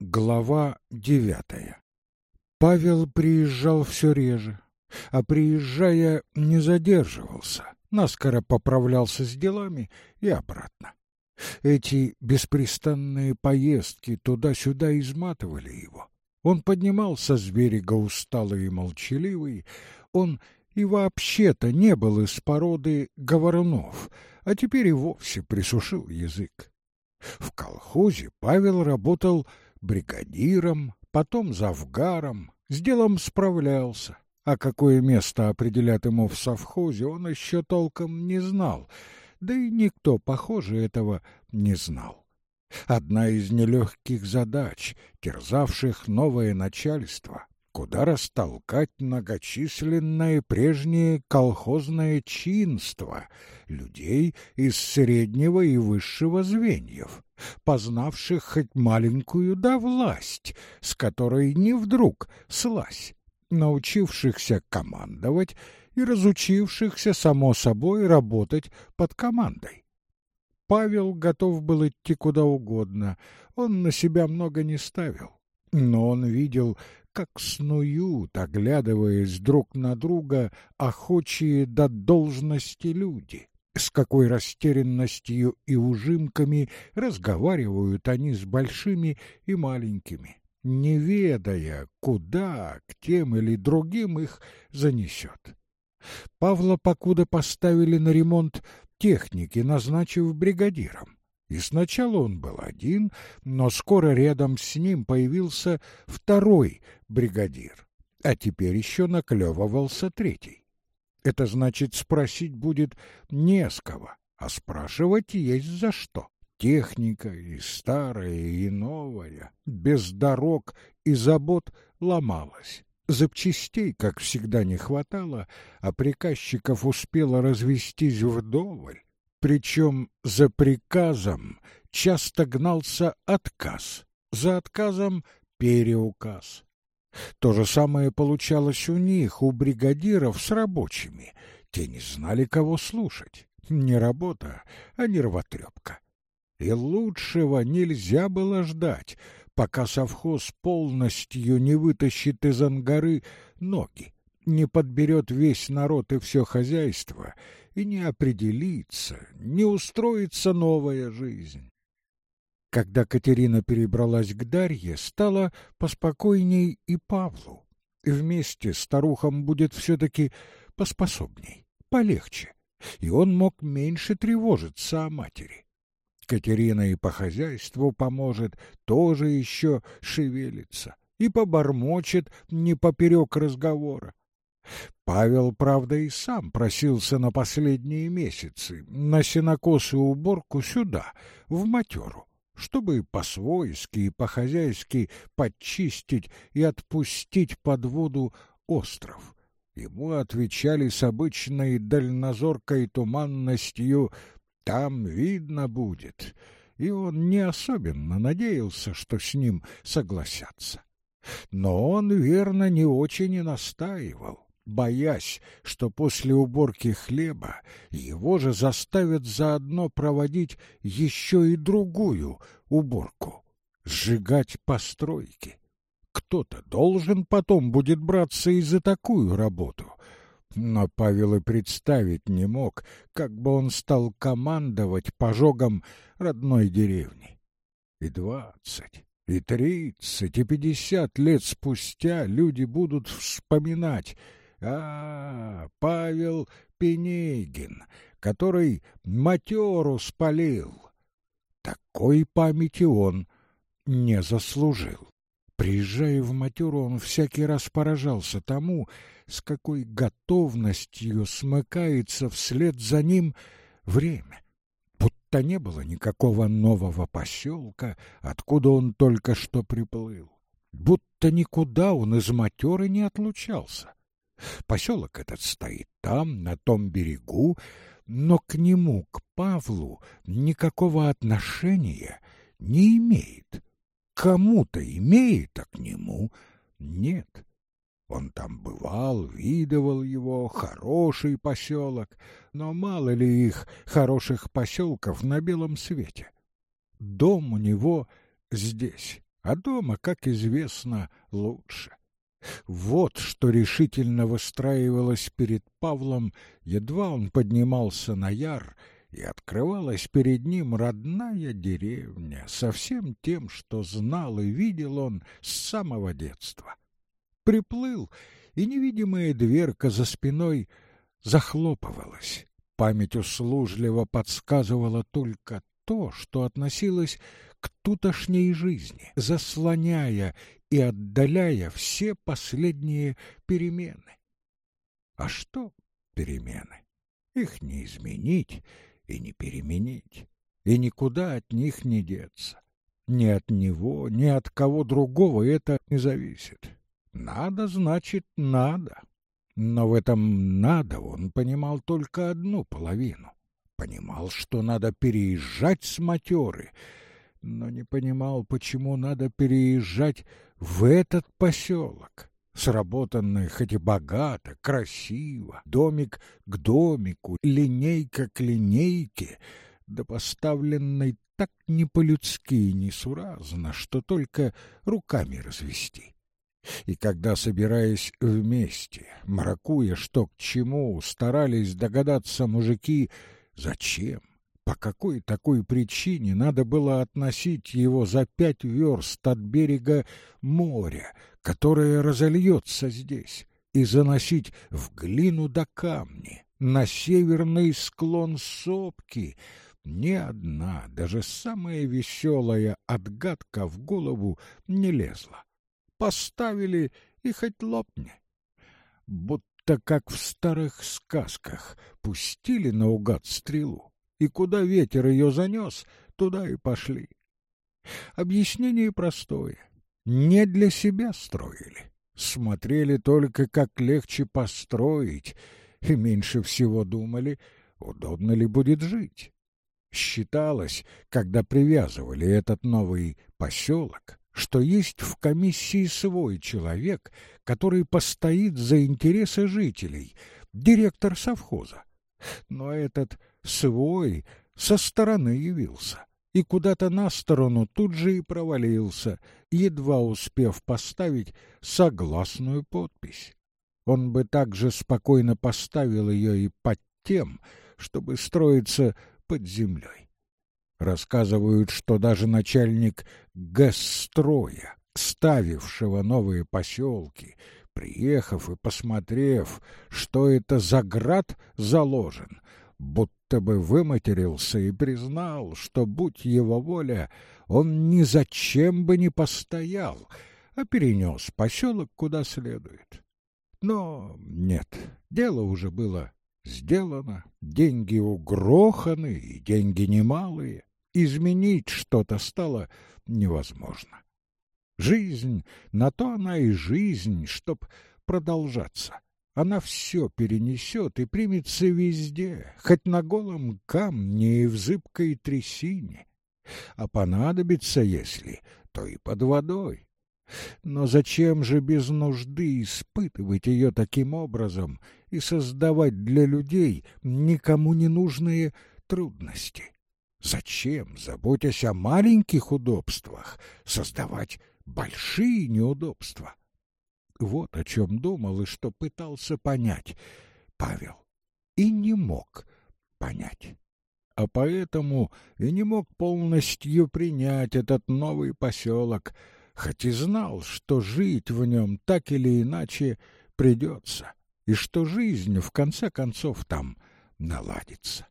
Глава девятая Павел приезжал все реже, а приезжая не задерживался, наскоро поправлялся с делами и обратно. Эти беспрестанные поездки туда-сюда изматывали его. Он поднимался с берега усталый и молчаливый, он и вообще-то не был из породы говорунов, а теперь и вовсе присушил язык. В колхозе Павел работал бригадиром, потом завгаром, с делом справлялся, а какое место определят ему в совхозе, он еще толком не знал, да и никто, похоже, этого не знал. Одна из нелегких задач, терзавших новое начальство, куда растолкать многочисленное прежнее колхозное чинство людей из среднего и высшего звеньев, познавших хоть маленькую да власть, с которой не вдруг слазь, научившихся командовать и разучившихся, само собой, работать под командой. Павел готов был идти куда угодно, он на себя много не ставил. Но он видел, как снуют, оглядываясь друг на друга, охочие до должности люди. С какой растерянностью и ужимками разговаривают они с большими и маленькими, не ведая, куда к тем или другим их занесет. Павла покуда поставили на ремонт техники, назначив бригадиром. И сначала он был один, но скоро рядом с ним появился второй бригадир, а теперь еще наклевывался третий. Это значит, спросить будет не с кого, а спрашивать есть за что. Техника и старая, и новая, без дорог и забот ломалась. Запчастей, как всегда, не хватало, а приказчиков успело развестись вдоволь. Причем за приказом часто гнался отказ, за отказом переуказ. То же самое получалось у них, у бригадиров с рабочими. Те не знали, кого слушать. Не работа, а нервотрепка. И лучшего нельзя было ждать, пока совхоз полностью не вытащит из ангары ноги, не подберет весь народ и все хозяйство, и не определится, не устроится новая жизнь. Когда Катерина перебралась к Дарье, стало поспокойней и Павлу. Вместе старухам будет все-таки поспособней, полегче, и он мог меньше тревожиться о матери. Катерина и по хозяйству поможет, тоже еще шевелится и побормочет не поперек разговора. Павел, правда, и сам просился на последние месяцы на сенокос и уборку сюда, в матеру, чтобы по-свойски и по-хозяйски подчистить и отпустить под воду остров. Ему отвечали с обычной дальнозоркой туманностью «там видно будет», и он не особенно надеялся, что с ним согласятся. Но он, верно, не очень и настаивал боясь, что после уборки хлеба его же заставят заодно проводить еще и другую уборку — сжигать постройки. Кто-то должен потом будет браться и за такую работу. Но Павел и представить не мог, как бы он стал командовать пожогом родной деревни. И двадцать, и тридцать, и пятьдесят лет спустя люди будут вспоминать — а, Павел Пенегин, который матеру спалил. Такой памяти он не заслужил. Приезжая в матеру, он всякий раз поражался тому, с какой готовностью смыкается вслед за ним время. Будто не было никакого нового поселка, откуда он только что приплыл. Будто никуда он из матеры не отлучался. Поселок этот стоит там, на том берегу, но к нему, к Павлу, никакого отношения не имеет. Кому-то имеет, а к нему нет. Он там бывал, видывал его, хороший поселок, но мало ли их хороших поселков на белом свете. Дом у него здесь, а дома, как известно, лучше. Вот что решительно выстраивалось перед Павлом, едва он поднимался на яр, и открывалась перед ним родная деревня со всем тем, что знал и видел он с самого детства. Приплыл, и невидимая дверка за спиной захлопывалась. Память услужливо подсказывала только то, что относилось к тутошней жизни, заслоняя и отдаляя все последние перемены. А что перемены? Их не изменить и не переменить, и никуда от них не деться. Ни от него, ни от кого другого это не зависит. Надо, значит, надо. Но в этом «надо» он понимал только одну половину. Понимал, что надо переезжать с матеры, но не понимал, почему надо переезжать в этот поселок, сработанный хоть и богато, красиво, домик к домику, линейка к линейке, да поставленной так не по-людски и несуразно, что только руками развести. И когда, собираясь вместе, маракуя что к чему, старались догадаться мужики, зачем, по какой такой причине надо было относить его за пять верст от берега моря, которое разольется здесь, и заносить в глину до камни, на северный склон сопки, ни одна, даже самая веселая отгадка в голову не лезла. Поставили и хоть лопни. Будто как в старых сказках пустили наугад стрелу, и куда ветер ее занес, туда и пошли. Объяснение простое. Не для себя строили. Смотрели только, как легче построить, и меньше всего думали, удобно ли будет жить. Считалось, когда привязывали этот новый поселок, что есть в комиссии свой человек, который постоит за интересы жителей, директор совхоза. Но этот свой со стороны явился и куда-то на сторону тут же и провалился, едва успев поставить согласную подпись. Он бы также спокойно поставил ее и под тем, чтобы строиться под землей. Рассказывают, что даже начальник ГЭС-строя, ставившего новые поселки, приехав и посмотрев, что это за град заложен, будто бы выматерился и признал, что, будь его воля, он ни зачем бы не постоял, а перенес поселок куда следует. Но нет, дело уже было сделано, деньги угроханы, и деньги немалые изменить что-то стало невозможно. Жизнь, на то она и жизнь, чтоб продолжаться. Она все перенесет и примется везде, хоть на голом камне и в зыбкой трясине. А понадобится, если, то и под водой. Но зачем же без нужды испытывать ее таким образом и создавать для людей никому не нужные трудности? Зачем, заботясь о маленьких удобствах, создавать большие неудобства? Вот о чем думал и что пытался понять Павел. И не мог понять. А поэтому и не мог полностью принять этот новый поселок, хоть и знал, что жить в нем так или иначе придется, и что жизнь в конце концов там наладится.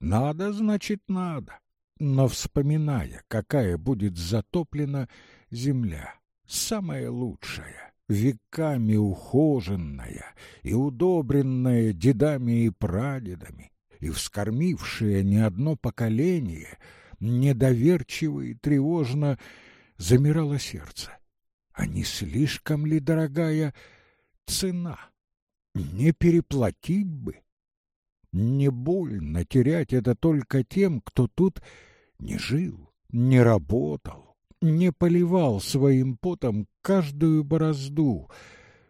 Надо, значит, надо. Но вспоминая, какая будет затоплена земля, самая лучшая, веками ухоженная и удобренная дедами и прадедами, и вскормившая не одно поколение, недоверчиво и тревожно замирало сердце. А не слишком ли дорогая цена? Не переплатить бы? Не больно терять это только тем, кто тут не жил, не работал, не поливал своим потом каждую борозду.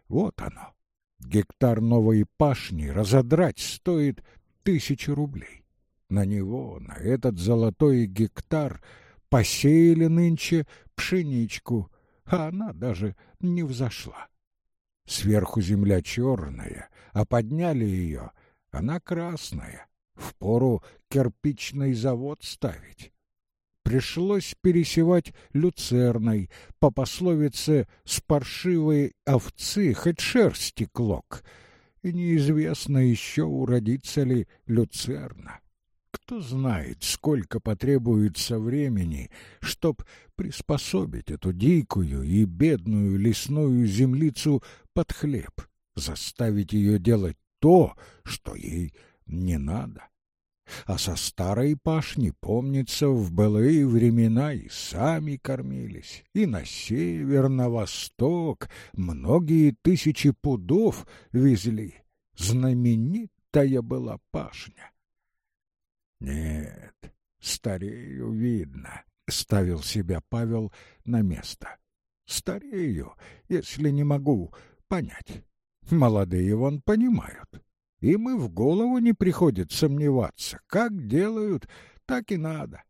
Вот оно. Гектар новой пашни разодрать стоит тысячу рублей. На него, на этот золотой гектар, посеяли нынче пшеничку, а она даже не взошла. Сверху земля черная, а подняли ее, она красная. Впору кирпичный завод ставить. Пришлось пересевать люцерной, по пословице «с паршивой овцы хоть шерсти клок», и неизвестно еще уродится ли люцерна. Кто знает, сколько потребуется времени, чтоб приспособить эту дикую и бедную лесную землицу под хлеб, заставить ее делать то, что ей не надо. А со старой пашни, помнится, в былые времена и сами кормились, и на север, на восток многие тысячи пудов везли. Знаменитая была пашня. Нет, старею видно, ставил себя Павел на место. Старею, если не могу понять. Молодые вон понимают. Им и в голову не приходит сомневаться. Как делают, так и надо.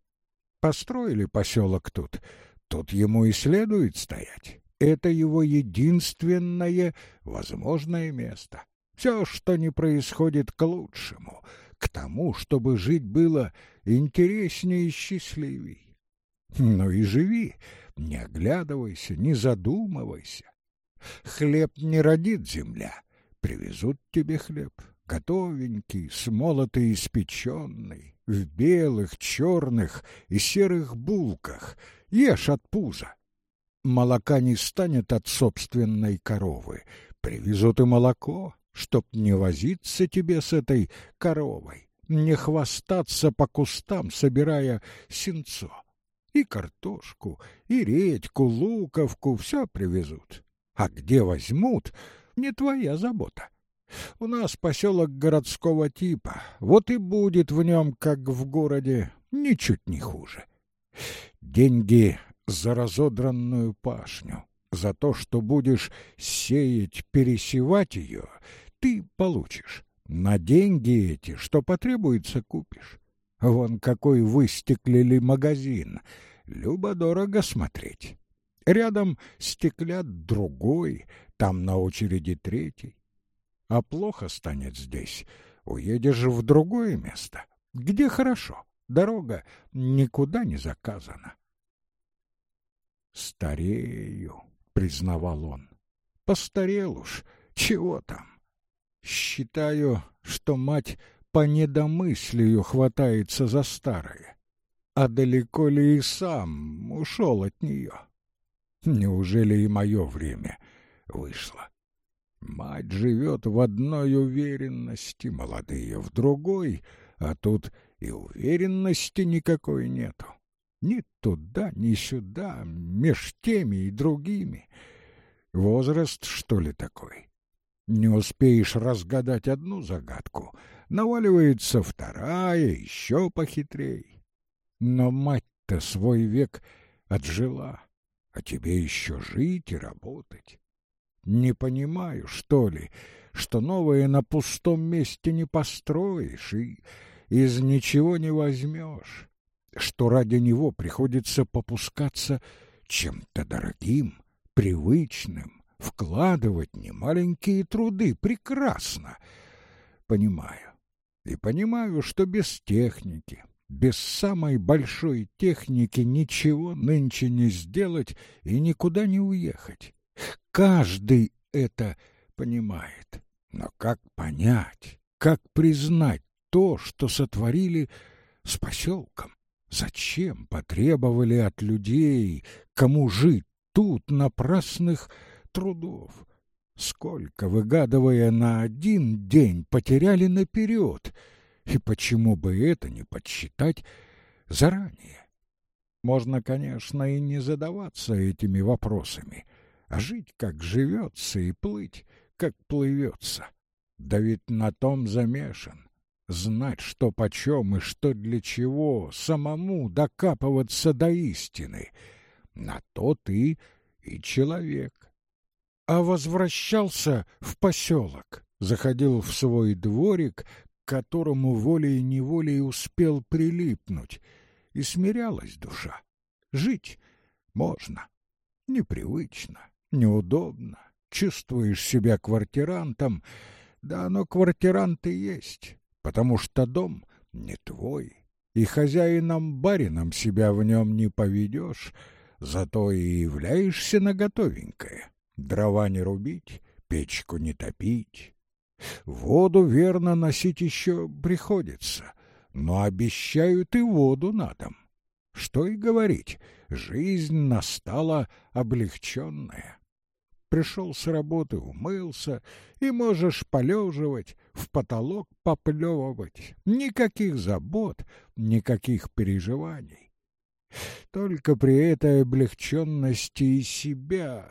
Построили поселок тут, тут ему и следует стоять. Это его единственное возможное место. Все, что не происходит к лучшему — к тому, чтобы жить было интереснее и счастливей. Ну и живи, не оглядывайся, не задумывайся. Хлеб не родит земля, привезут тебе хлеб, готовенький, смолотый, испеченный, в белых, черных и серых булках, ешь от пуза. Молока не станет от собственной коровы, привезут и молоко, чтоб не возиться тебе с этой коровой, не хвастаться по кустам, собирая сенцо. И картошку, и редьку, луковку все привезут. А где возьмут, не твоя забота. У нас поселок городского типа, вот и будет в нем, как в городе, ничуть не хуже. Деньги за разодранную пашню, за то, что будешь сеять, пересевать ее, ты получишь. На деньги эти, что потребуется, купишь. Вон какой выстеклили магазин. Любо-дорого смотреть. Рядом стеклят другой, там на очереди третий. А плохо станет здесь. Уедешь в другое место, где хорошо. Дорога никуда не заказана. «Старею», — признавал он. «Постарел уж. Чего там? Считаю, что мать по недомыслию хватается за старое. А далеко ли и сам ушел от нее? Неужели и мое время вышло? Мать живет в одной уверенности, молодые в другой, а тут и уверенности никакой нету. Ни туда, ни сюда, меж теми и другими. Возраст, что ли, такой? Не успеешь разгадать одну загадку, наваливается вторая, еще похитрей. Но мать-то свой век отжила, а тебе еще жить и работать. Не понимаю, что ли, что новое на пустом месте не построишь и из ничего не возьмешь, что ради него приходится попускаться чем-то дорогим, привычным, вкладывать немаленькие труды. Прекрасно. Понимаю. И понимаю, что без техники, без самой большой техники ничего нынче не сделать и никуда не уехать. Каждый это понимает. Но как понять, как признать то, что сотворили с поселком? Зачем потребовали от людей, кому жить тут напрасных трудов. Сколько, выгадывая на один день, потеряли наперед, и почему бы это не подсчитать заранее? Можно, конечно, и не задаваться этими вопросами, а жить, как живется, и плыть, как плывется. Да ведь на том замешан. Знать, что почем и что для чего, самому докапываться до истины. На то ты и человек а возвращался в поселок, заходил в свой дворик, к которому волей-неволей успел прилипнуть, и смирялась душа. Жить Можно. Непривычно, неудобно. Чувствуешь себя квартирантом, да оно квартирант и есть, потому что дом не твой, и хозяином-барином себя в нем не поведешь, зато и являешься на готовенькое. Дрова не рубить, печку не топить. Воду верно носить еще приходится, но обещают и воду на дом. Что и говорить, жизнь настала облегченная. Пришел с работы, умылся, и можешь полеживать, в потолок поплевывать. Никаких забот, никаких переживаний. Только при этой облегченности и себя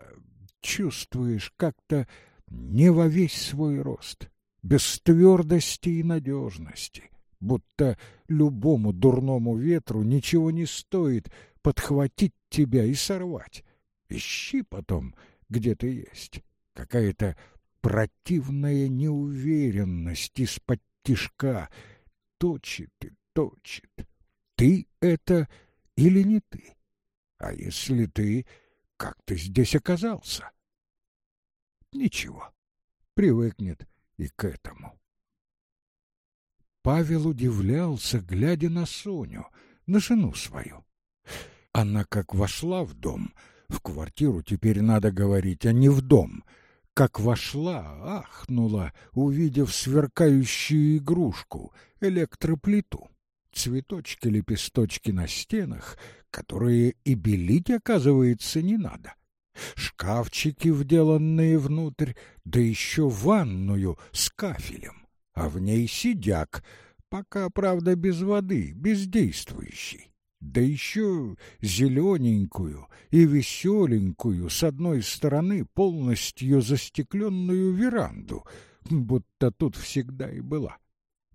чувствуешь как-то не во весь свой рост, без твердости и надежности, будто любому дурному ветру ничего не стоит подхватить тебя и сорвать. Ищи потом — где ты есть. Какая-то противная неуверенность из-под тишка. Точит и точит. Ты это или не ты? А если ты, как ты здесь оказался? Ничего, привыкнет и к этому. Павел удивлялся, глядя на Соню, на жену свою. Она как вошла в дом — в квартиру теперь надо говорить, а не в дом. Как вошла, ахнула, увидев сверкающую игрушку, электроплиту. Цветочки-лепесточки на стенах, которые и белить, оказывается, не надо. Шкафчики, вделанные внутрь, да еще ванную с кафелем, а в ней сидяк, пока, правда, без воды, бездействующий да еще зелененькую и веселенькую с одной стороны полностью застекленную веранду, будто тут всегда и была.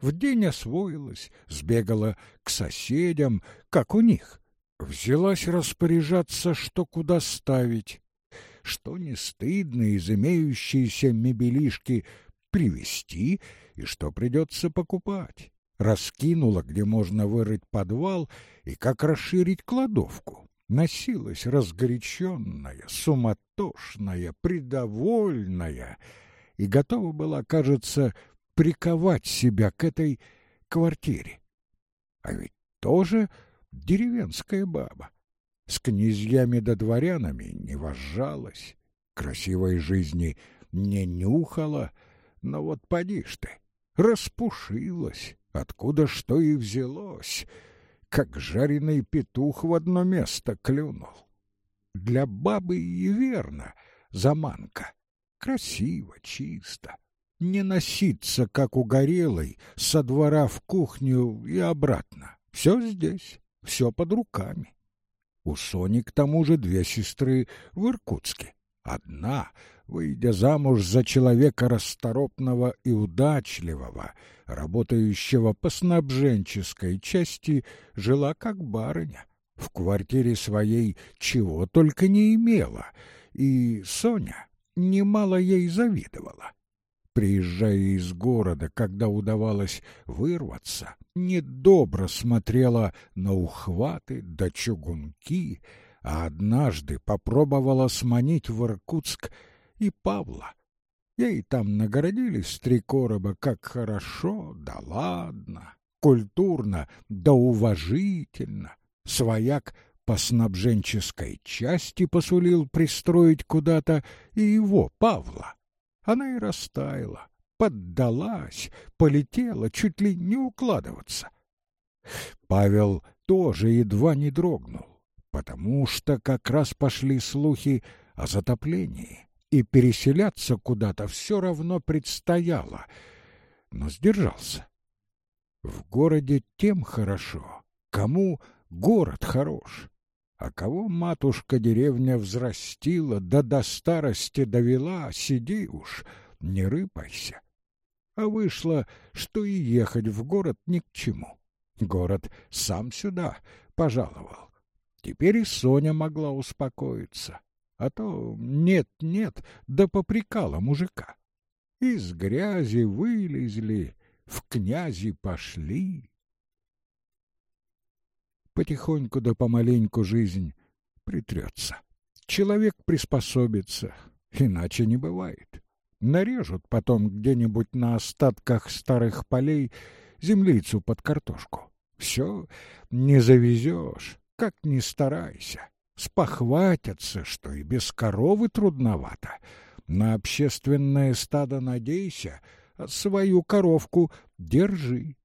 В день освоилась, сбегала к соседям, как у них. Взялась распоряжаться, что куда ставить, что не стыдно из имеющейся мебелишки привезти и что придется покупать раскинула, где можно вырыть подвал и как расширить кладовку. Носилась разгоряченная, суматошная, придовольная и готова была, кажется, приковать себя к этой квартире. А ведь тоже деревенская баба. С князьями да дворянами не вожжалась, красивой жизни не нюхала, но вот поди ж ты, распушилась, откуда что и взялось, как жареный петух в одно место клюнул. Для бабы и верно заманка. Красиво, чисто. Не носиться, как угорелый, со двора в кухню и обратно. Все здесь, все под руками. У Сони, к тому же, две сестры в Иркутске. Одна, выйдя замуж за человека расторопного и удачливого, работающего по снабженческой части, жила как барыня. В квартире своей чего только не имела, и Соня немало ей завидовала. Приезжая из города, когда удавалось вырваться, недобро смотрела на ухваты да чугунки, а однажды попробовала сманить в Иркутск и Павла. Ей там нагородились три короба, как хорошо, да ладно, культурно, да уважительно. Свояк по снабженческой части посулил пристроить куда-то и его, Павла. Она и растаяла, поддалась, полетела, чуть ли не укладываться. Павел тоже едва не дрогнул, потому что как раз пошли слухи о затоплении и переселяться куда-то все равно предстояло, но сдержался. В городе тем хорошо, кому город хорош, а кого матушка деревня взрастила, да до старости довела, сиди уж, не рыпайся. А вышло, что и ехать в город ни к чему. Город сам сюда пожаловал. Теперь и Соня могла успокоиться а то нет-нет, да попрекала мужика. Из грязи вылезли, в князи пошли. Потихоньку да помаленьку жизнь притрется. Человек приспособится, иначе не бывает. Нарежут потом где-нибудь на остатках старых полей землицу под картошку. Все не завезешь, как ни старайся. Спохватятся, что и без коровы трудновато. На общественное стадо надейся, а свою коровку держи.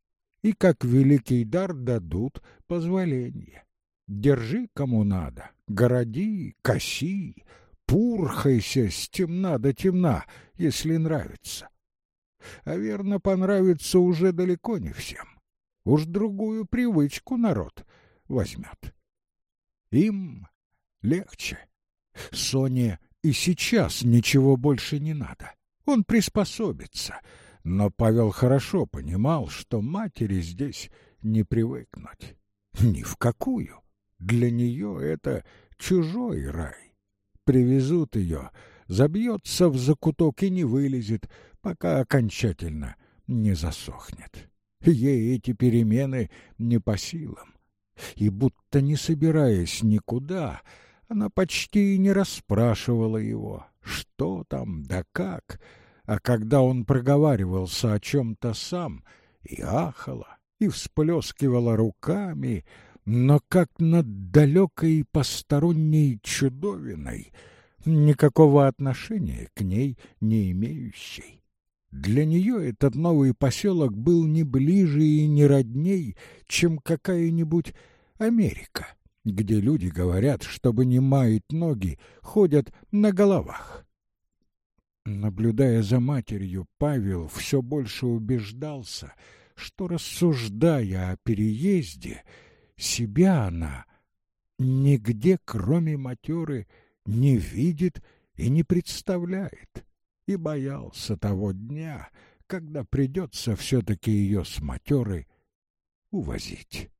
И как великий дар дадут позволение. Держи кому надо, городи, коси, пурхайся с темна до темна, если нравится. А верно, понравится уже далеко не всем. Уж другую привычку народ возьмет. Им легче. Соне и сейчас ничего больше не надо. Он приспособится. Но Павел хорошо понимал, что матери здесь не привыкнуть. Ни в какую. Для нее это чужой рай. Привезут ее, забьется в закуток и не вылезет, пока окончательно не засохнет. Ей эти перемены не по силам. И будто не собираясь никуда, она почти не расспрашивала его, что там да как, а когда он проговаривался о чем-то сам, и ахала, и всплескивала руками, но как над далекой посторонней чудовиной, никакого отношения к ней не имеющей. Для нее этот новый поселок был не ближе и не родней, чем какая-нибудь Америка, где люди говорят, чтобы не маять ноги, ходят на головах. Наблюдая за матерью, Павел все больше убеждался, что, рассуждая о переезде, себя она нигде, кроме матеры, не видит и не представляет и боялся того дня, когда придется все-таки ее с матеры увозить.